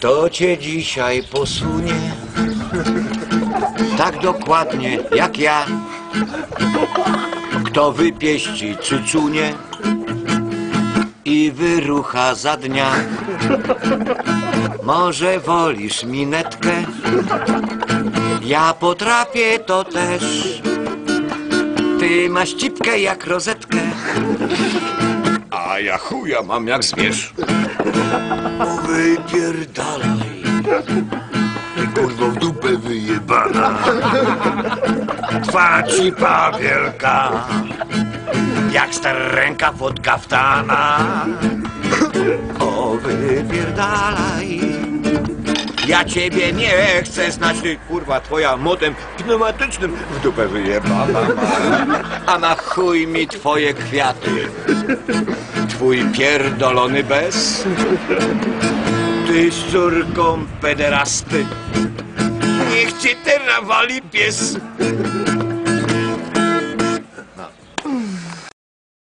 Kto cię dzisiaj posunie? Tak dokładnie jak ja. Kto wypieści cycunie i wyrucha za dnia. Może wolisz minetkę? Ja potrafię to też. Ty masz cipkę jak rozetkę. A ja chuja mam jak zwierz. Wypierdalaj. Ty kurwo w dupę wyjebana. Twa cipa wielka. Jak stara ręka pod kaftana. O, wypierdalaj. Ja ciebie nie chcę znać, ty kurwa twoja motem pneumatycznym w dupę wyjebana. A na chuj mi twoje kwiaty. Twój pierdolony bez. Ty z córką pederasty. Niech cię teraz wali pies.